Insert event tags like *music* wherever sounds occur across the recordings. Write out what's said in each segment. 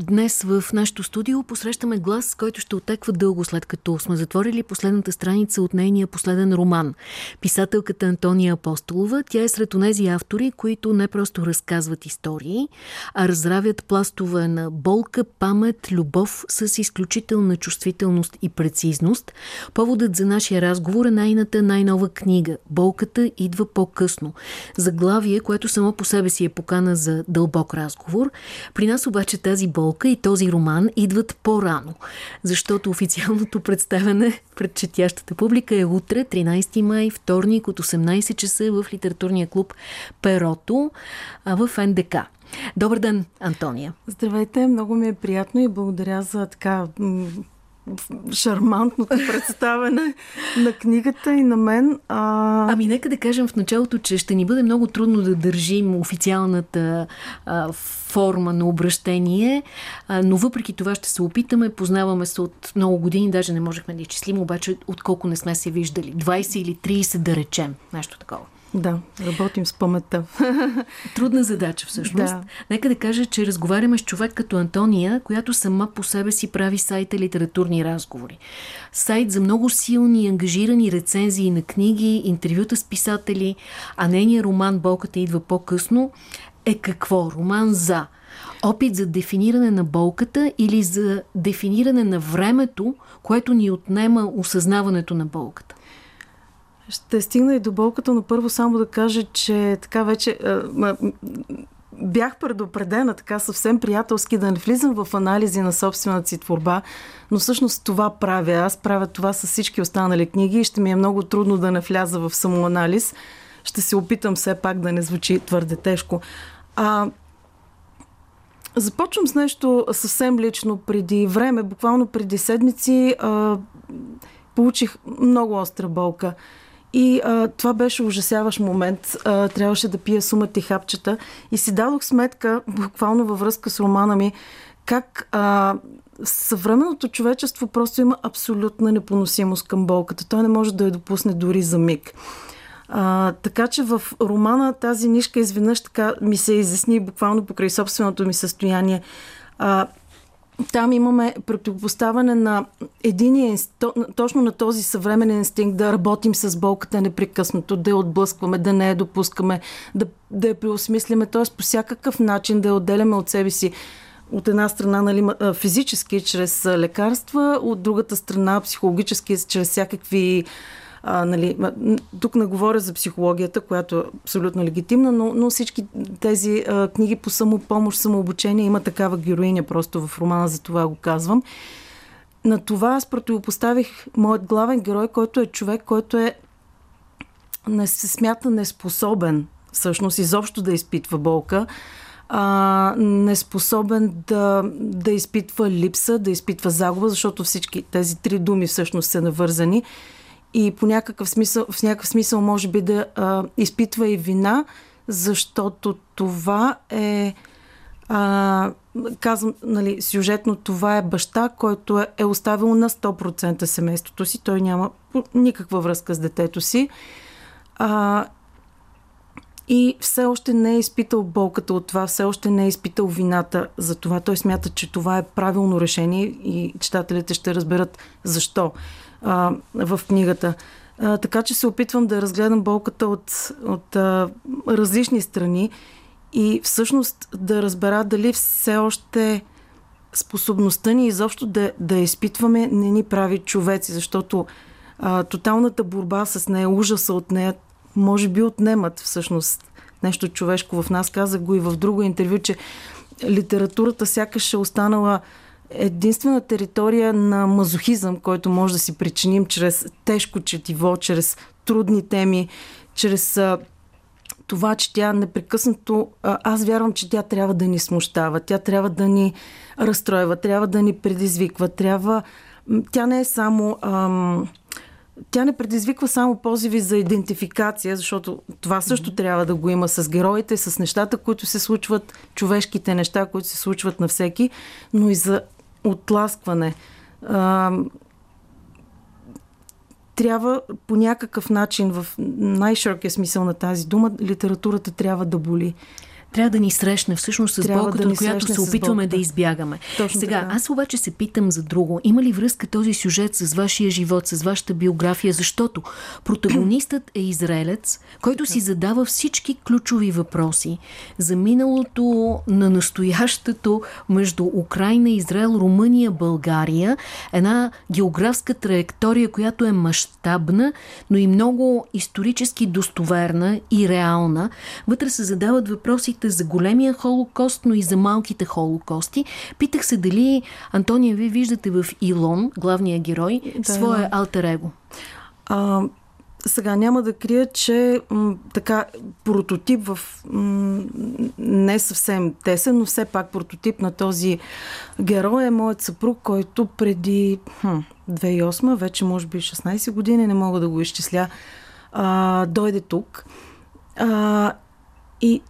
Днес в нашото студио посрещаме глас, който ще отеква дълго след като сме затворили последната страница от нейния последен роман. Писателката Антония Апостолова, тя е сред онези автори, които не просто разказват истории, а разравят пластове на болка, памет, любов с изключителна чувствителност и прецизност. Поводът за нашия разговор е найната най-нова книга «Болката идва по-късно». Заглавие, което само по себе си е покана за дълбок разговор. При нас обаче тази болка и този роман идват по-рано, защото официалното представяне пред четящата публика е утре, 13 май, вторник от 18 часа в литературния клуб Перото в НДК. Добър ден, Антония. Здравейте, много ми е приятно и благодаря за така шармантното представяне на книгата и на мен. А... Ами нека да кажем в началото, че ще ни бъде много трудно да държим официалната а, форма на обращение, а, но въпреки това ще се опитаме. Познаваме се от много години, даже не можехме да изчислим, обаче отколко не сме се виждали. 20 или 30 да речем, нещо такова. Да, работим с паметта. *laughs* Трудна задача всъщност. Да. Нека да кажа, че разговаряме с човек като Антония, която сама по себе си прави сайта Литературни разговори. Сайт за много силни и ангажирани рецензии на книги, интервюта с писатели, а нейният роман «Болката идва по-късно» е какво? Роман за опит за дефиниране на болката или за дефиниране на времето, което ни отнема осъзнаването на болката? Ще стигна и до болката, но първо само да кажа, че така вече бях предупредена така съвсем приятелски да не влизам в анализи на собствената си творба, но всъщност това правя. Аз правя това с всички останали книги и ще ми е много трудно да не вляза в самоанализ. Ще се опитам все пак да не звучи твърде тежко. А, започвам с нещо съвсем лично. Преди време, буквално преди седмици, а, получих много остра болка. И а, това беше ужасяващ момент. А, трябваше да пия сумата и хапчета. И си дадох сметка, буквално във връзка с романа ми, как а, съвременното човечество просто има абсолютна непоносимост към болката. Той не може да я допусне дори за миг. А, така че в романа тази нишка изведнъж така ми се изясни буквално покрай собственото ми състояние. А, там имаме противопоставане на единия, точно на този съвременен инстинкт да работим с болката непрекъснато, да я отблъскваме, да не я допускаме, да, да я преосмислиме, т.е. по всякакъв начин да я отделяме от себе си от една страна нали, физически, чрез лекарства, от другата страна психологически, чрез всякакви а, нали, тук не говоря за психологията, която е абсолютно легитимна, но, но всички тези а, книги по самопомощ, самообучение има такава героиня просто в романа, за това го казвам. На това аз противопоставих моят главен герой, който е човек, който е не се смята неспособен всъщност изобщо да изпитва болка, а, неспособен да, да изпитва липса, да изпитва загуба, защото всички тези три думи всъщност са навързани и по някакъв смисъл, в някакъв смисъл може би да а, изпитва и вина, защото това е а, казвам, нали, сюжетно това е баща, който е, е оставил на 100% семейството си. Той няма никаква връзка с детето си. А, и все още не е изпитал болката от това, все още не е изпитал вината за това. Той смята, че това е правилно решение и читателите ще разберат защо а, в книгата. А, така че се опитвам да разгледам болката от, от а, различни страни и всъщност да разбера дали все още способността ни изобщо да, да изпитваме не ни прави човеци, защото а, тоталната борба с нея, ужаса от нея, може би отнемат всъщност нещо човешко в нас. Казах го и в друго интервю, че литературата сякаш е останала единствена територия на мазохизъм, който може да си причиним чрез тежко четиво, чрез трудни теми, чрез това, че тя непрекъснато... Аз вярвам, че тя трябва да ни смущава, тя трябва да ни разстройва, трябва да ни предизвиква, трябва... Тя не е само... Ам, тя не предизвиква само позиви за идентификация, защото това също трябва да го има с героите, с нещата, които се случват, човешките неща, които се случват на всеки, но и за отласкване. А, трябва по някакъв начин, в най-широкия смисъл на тази дума, литературата трябва да боли. Трябва да ни срещне всъщност с Трябва болката, да от която се опитваме да избягаме. Точно Сега, така. аз обаче се питам за друго. Има ли връзка този сюжет с вашия живот, с вашата биография? Защото протагонистът е израелец, който си задава всички ключови въпроси за миналото на настоящето между Украина, Израел, Румъния, България. Една географска траектория, която е мащабна, но и много исторически достоверна и реална. Вътре се задават въпросите за големия холокост, но и за малките холокости. Питах се дали, Антония, вие виждате в Илон, главния герой, Да. своя алтер его. А, сега няма да крия, че м, така прототип в м, не съвсем тесен, но все пак прототип на този герой е моят съпруг, който преди хм, 2008, вече може би 16 години, не мога да го изчисля, а, дойде тук. А, и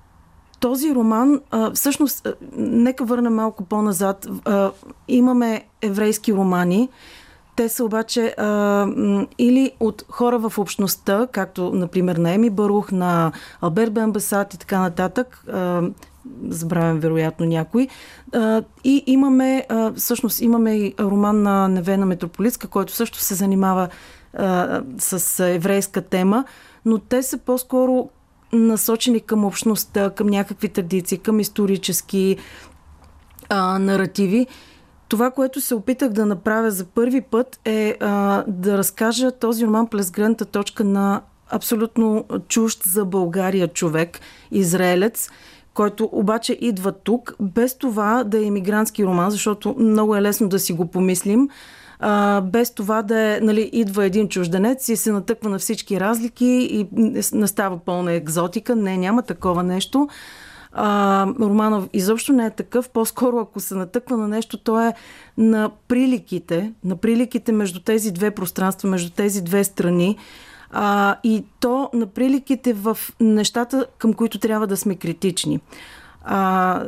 този роман, а, всъщност, а, нека върна малко по-назад. А, имаме еврейски романи, те са обаче а, или от хора в общността, както, например, на Еми Барух, на Алберт Бенбасат и така нататък. А, забравям вероятно някой. А, и имаме, а, всъщност, имаме и роман на Невена Метрополитска, който също се занимава а, с еврейска тема, но те са по-скоро насочени към общността, към някакви традиции, към исторически а, наративи. Това, което се опитах да направя за първи път е а, да разкажа този роман през гледната точка на абсолютно чужд за България човек, израелец, който обаче идва тук, без това да е иммигрантски роман, защото много е лесно да си го помислим, а, без това да е, нали, идва един чужденец и се натъква на всички разлики и настава пълна екзотика. Не, няма такова нещо. А, Романов изобщо не е такъв. По-скоро, ако се натъква на нещо, то е на приликите, на приликите между тези две пространства, между тези две страни. А, и то на приликите в нещата, към които трябва да сме критични. А,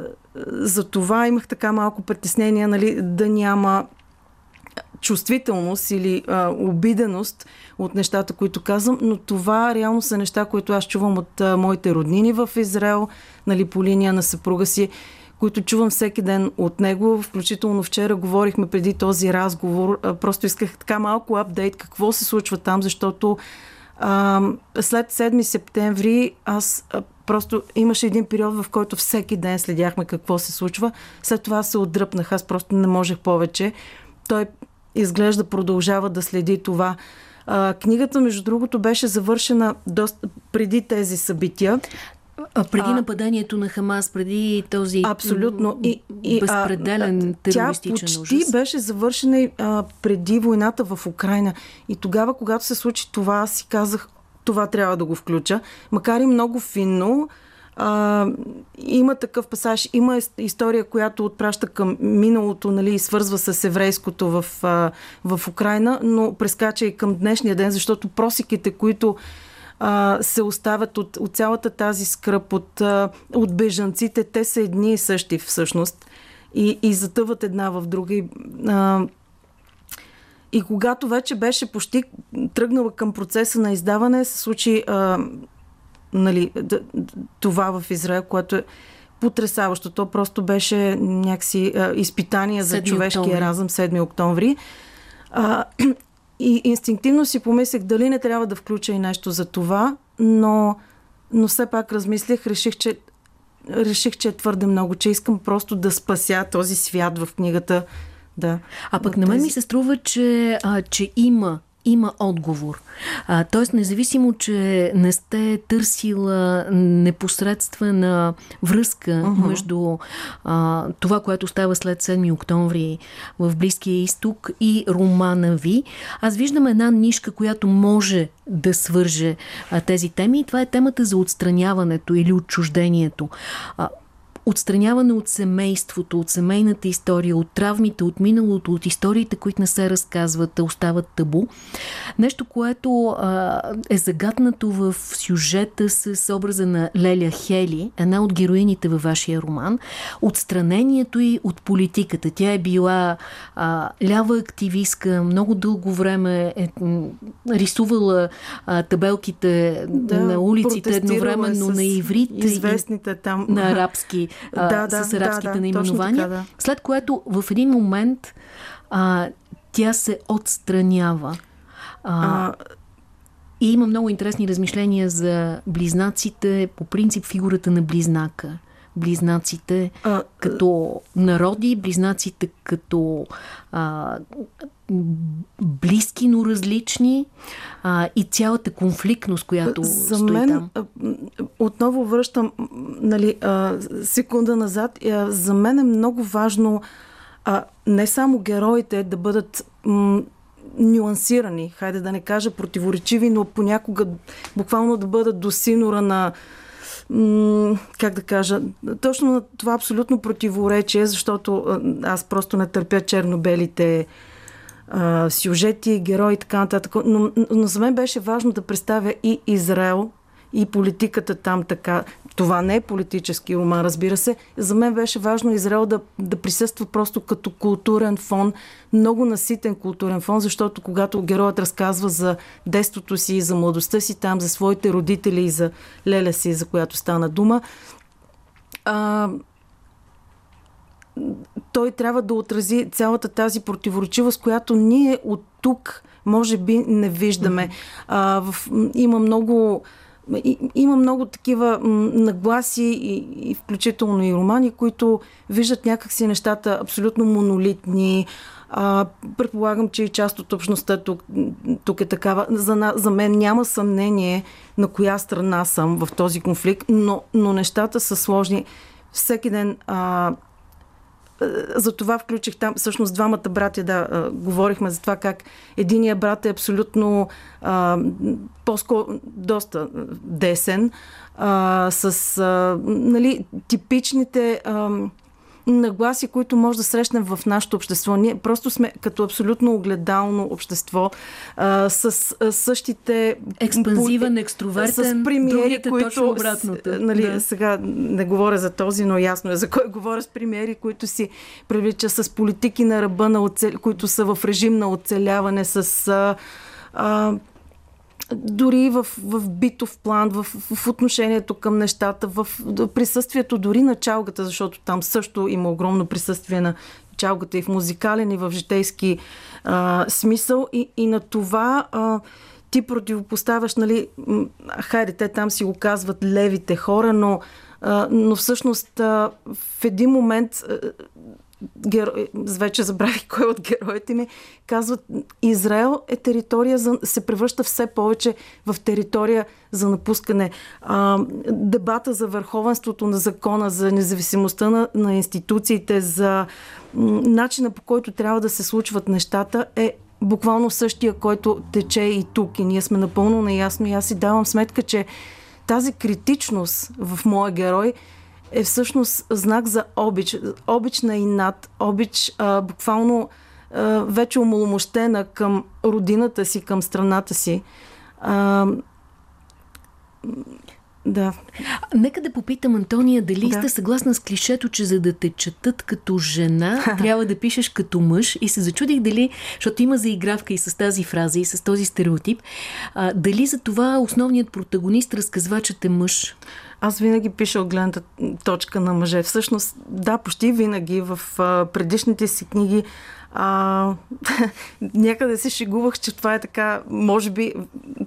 за това имах така малко притеснение, нали, да няма чувствителност или а, обиденост от нещата, които казвам, но това реално са неща, които аз чувам от а, моите роднини в Израел, нали, по линия на съпруга си, които чувам всеки ден от него. Включително вчера говорихме преди този разговор. А, просто исках така малко апдейт какво се случва там, защото а, след 7 септември аз просто имаше един период, в който всеки ден следяхме какво се случва. След това се отдръпнах. Аз просто не можех повече. Той изглежда продължава да следи това. А, книгата, между другото, беше завършена доста преди тези събития. А, преди а, нападението на Хамас, преди този абсолютно. И, и, безпределен а, терористичен тя почти ужас. беше завършена а, преди войната в Украина. И тогава, когато се случи това, аз си казах, това трябва да го включа. Макар и много финно, а, има такъв пасаж, има история, която отпраща към миналото, нали, и свързва с еврейското в, а, в Украина, но прескача и към днешния ден, защото просиките, които а, се оставят от, от цялата тази скръп, от, а, от бежанците, те са едни и същи всъщност и, и затъват една в друга. И, а, и когато вече беше почти тръгнала към процеса на издаване, се случи а, нали, това в Израел, което е потрясаващо. То просто беше някакси а, изпитание за човешкия октомври. разум 7 октомври. А, *clears throat* и инстинктивно си помислих дали не трябва да включа и нещо за това, но, но все пак размислих, реших, че реших, че е твърде много, че искам просто да спася този свят в книгата. Да, а пък на мен тези... ми се струва, че, а, че има има отговор. А, тоест, независимо, че не сте търсила непосредствена връзка uh-huh. между а, това, което става след 7 октомври в Близкия изток и романа ви, аз виждам една нишка, която може да свърже а, тези теми и това е темата за отстраняването или отчуждението. А, отстраняване от семейството, от семейната история, от травмите, от миналото, от историите, които не се разказват, остават табу. Нещо, което а, е загаднато в сюжета с образа на Леля Хели, една от героините във вашия роман. Отстранението и от политиката. Тя е била а, лява активистка, много дълго време е рисувала а, табелките да, на улиците едновременно на иврит известните там на арабски, да, да, с арабските да, да, наименования. Така, да. След което в един момент а, тя се отстранява. А, а, и има много интересни размишления за близнаците, по принцип фигурата на близнака близнаците а, като народи, близнаците като а, близки, но различни а, и цялата конфликтност, която За стои мен, там. отново връщам нали, а, секунда назад. А, за мен е много важно а, не само героите да бъдат м- нюансирани, хайде да не кажа противоречиви, но понякога буквално да бъдат до синора на как да кажа, точно на това абсолютно противоречие, защото аз просто не търпя черно-белите сюжети, герои и така нататък. Но, но за мен беше важно да представя и Израел, и политиката там така. Това не е политически роман, разбира се. За мен беше важно Израел да, да присъства просто като културен фон, много наситен културен фон, защото когато героят разказва за детството си и за младостта си там, за своите родители и за леля си, за която стана дума, а, той трябва да отрази цялата тази противоречивост, която ние от тук може би не виждаме. А, в, има много има много такива нагласи, и, и включително и романи, които виждат някакси нещата абсолютно монолитни. А, предполагам, че и част от общността тук, тук е такава. За, за мен няма съмнение на коя страна съм в този конфликт, но, но нещата са сложни. Всеки ден а, за това включих там, всъщност двамата братя, да, говорихме за това как единия брат е абсолютно а, по-скоро доста десен, а, с а, нали, типичните а, нагласи, които може да срещнем в нашето общество. Ние просто сме като абсолютно огледално общество а, с а, същите... Експанзивен, екстровертен, с премиери, които... Точно обратното. Нали, да. Сега не говоря за този, но ясно е за кой говоря с премиери, които си привлича с политики на ръба, на оцел... които са в режим на оцеляване, с... А, а, дори в, в битов план, в, в отношението към нещата, в присъствието дори на чалгата, защото там също има огромно присъствие на чалгата и в музикален, и в житейски а, смисъл. И, и на това а, ти противопоставяш, нали, хайде, те там си го казват левите хора, но, а, но всъщност а, в един момент а, геро... вече забравих кой от героите ми, казват, Израел е територия, за... се превръща все повече в територия за напускане. А, дебата за върховенството на закона, за независимостта на, на институциите, за начина по който трябва да се случват нещата е буквално същия, който тече и тук. И ние сме напълно наясно и аз си давам сметка, че тази критичност в моя герой – е всъщност знак за обич. Обич на инат, обич а, буквално а, вече умоломощена към родината си, към страната си. А, да. Нека да попитам, Антония, дали да. сте съгласна с клишето, че за да те четат като жена, *laughs* трябва да пишеш като мъж и се зачудих дали, защото има заигравка и с тази фраза и с този стереотип, а, дали за това основният протагонист, разказвачът е мъж? Аз винаги пиша от гледната точка на мъже. Всъщност, да, почти винаги в предишните си книги а, *laughs* някъде се шегувах, че това е така, може би,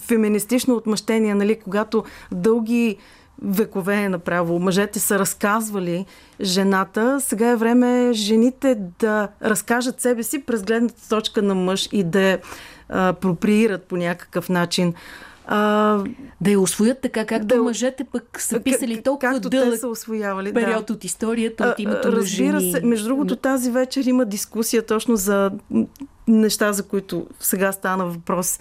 феминистично отмъщение, нали, когато дълги векове е направо. Мъжете са разказвали жената. Сега е време жените да разкажат себе си през гледната точка на мъж и да я проприират по някакъв начин. А, да я освоят така, както да, мъжете пък са писали толкова дълъг те са освоявали, период да. от историята, от името на Разбира жени. се, между другото тази вечер има дискусия точно за неща, за които сега стана въпрос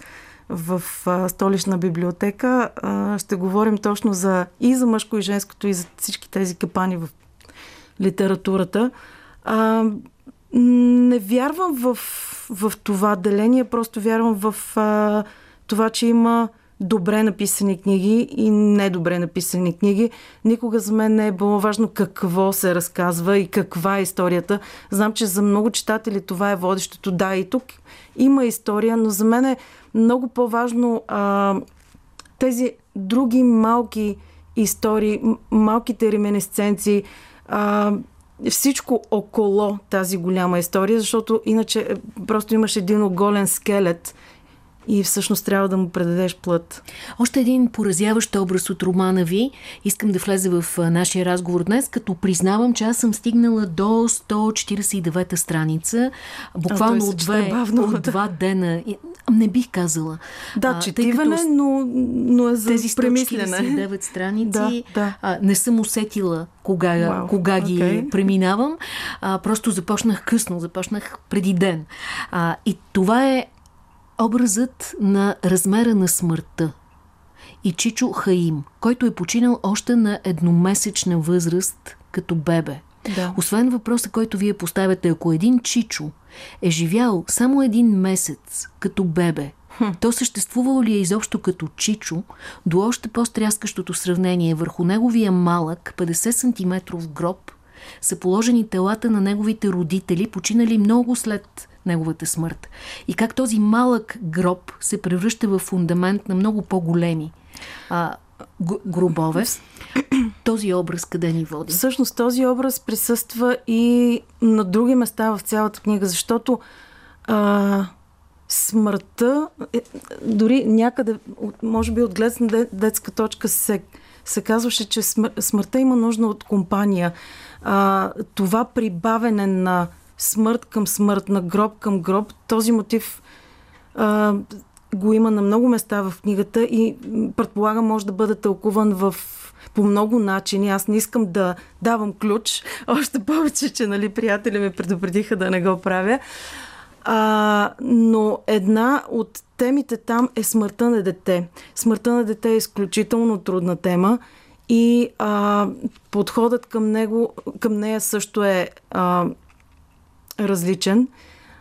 в а, столична библиотека. А, ще говорим точно за и за мъжко и женското и за всички тези капани в литературата. А, не вярвам в, в това деление, просто вярвам в а, това, че има добре написани книги и недобре написани книги. Никога за мен не е било важно какво се разказва и каква е историята. Знам, че за много читатели това е водещото. Да, и тук има история, но за мен е много по-важно а, тези други малки истории, малките реминесценции, а, всичко около тази голяма история, защото иначе е, просто имаш един оголен скелет и всъщност трябва да му предадеш плът. Още един поразяващ образ от романа ви. Искам да влезе в нашия разговор днес, като признавам, че аз съм стигнала до 149-та страница, буквално от, две, от два *laughs* дена. Не бих казала. Да, четиване, като... но, но е за тези 149 *laughs* страници да, да. А, не съм усетила кога, wow, кога ги okay. преминавам. А, просто започнах късно, започнах преди ден. А, и това е образът на размера на смъртта и Чичо Хаим, който е починал още на едномесечна възраст като бебе. Да. Освен въпроса, който вие поставяте, ако един Чичо е живял само един месец като бебе, хм. то съществувало ли е изобщо като Чичо, до още по-стряскащото сравнение върху неговия малък 50 см гроб са положени телата на неговите родители, починали много след неговата смърт. И как този малък гроб се превръща в фундамент на много по-големи гробове. *clears throat* Този образ къде ни води? Всъщност този образ присъства и на други места в цялата книга, защото а, смъртта, е, дори някъде, може би от гледна детска точка се, се казваше, че смър, смъртта има нужда от компания. А, това прибавене на смърт към смърт, на гроб към гроб. Този мотив а, го има на много места в книгата и предполагам може да бъде тълкуван в по много начини. Аз не искам да давам ключ, *laughs* още повече, че нали, приятели ме предупредиха да не го правя. А, но една от темите там е смъртта на дете. Смъртта на дете е изключително трудна тема и а, подходът към него, към нея също е а, различен.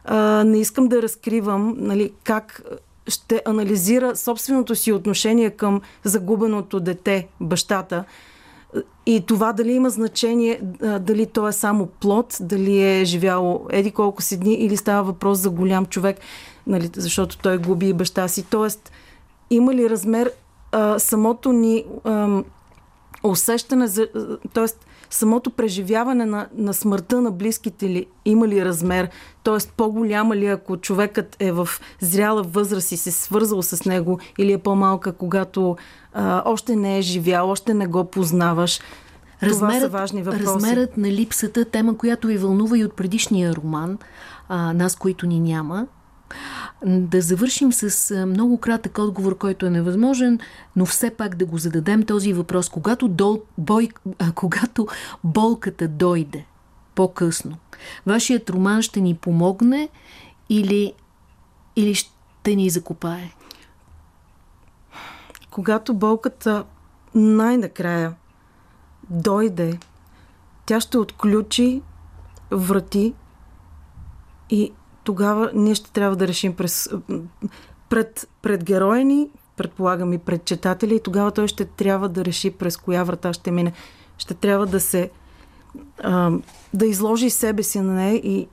А, не искам да разкривам нали, как ще анализира собственото си отношение към загубеното дете, бащата. И това дали има значение, дали то е само плод, дали е живяло еди колко си дни или става въпрос за голям човек, нали, защото той губи баща си. Тоест, има ли размер а, самото ни а, усещане за... Тоест, самото преживяване на, на смъртта на близките ли има ли размер, т.е. по-голяма ли ако човекът е в зряла възраст и се свързал с него или е по-малка, когато а, още не е живял, още не го познаваш. Размерът, Това са важни въпроси. Размерът на липсата, тема, която ви вълнува и от предишния роман, а, нас, които ни няма, да завършим с много кратък отговор, който е невъзможен, но все пак да го зададем този въпрос. Когато, дол, бой, а, когато болката дойде по-късно, вашият роман ще ни помогне или, или ще ни закопае? Когато болката най-накрая дойде, тя ще отключи врати и тогава ние ще трябва да решим през, пред, пред героя ни, предполагам и пред читателя, и тогава той ще трябва да реши през коя врата ще мине. Ще трябва да се а, да изложи себе си на нея и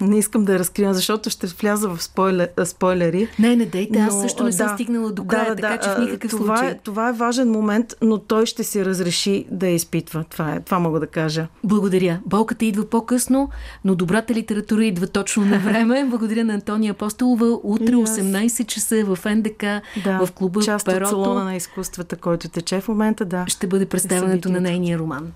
не искам да я разкривам, защото ще вляза в спойлер, спойлери. Не, не дейте, аз също не да, съм стигнала до края, да, така да, че в никакъв това случай. Е, това е важен момент, но той ще си разреши да я изпитва. Това, е, това мога да кажа. Благодаря. Болката идва по-късно, но добрата литература идва точно на време. *laughs* Благодаря на Антония Апостолова. Утре 18 часа в НДК, да, в клуба част Перото. от салона на изкуствата, който тече в момента, да. Ще бъде представянето на нейния роман.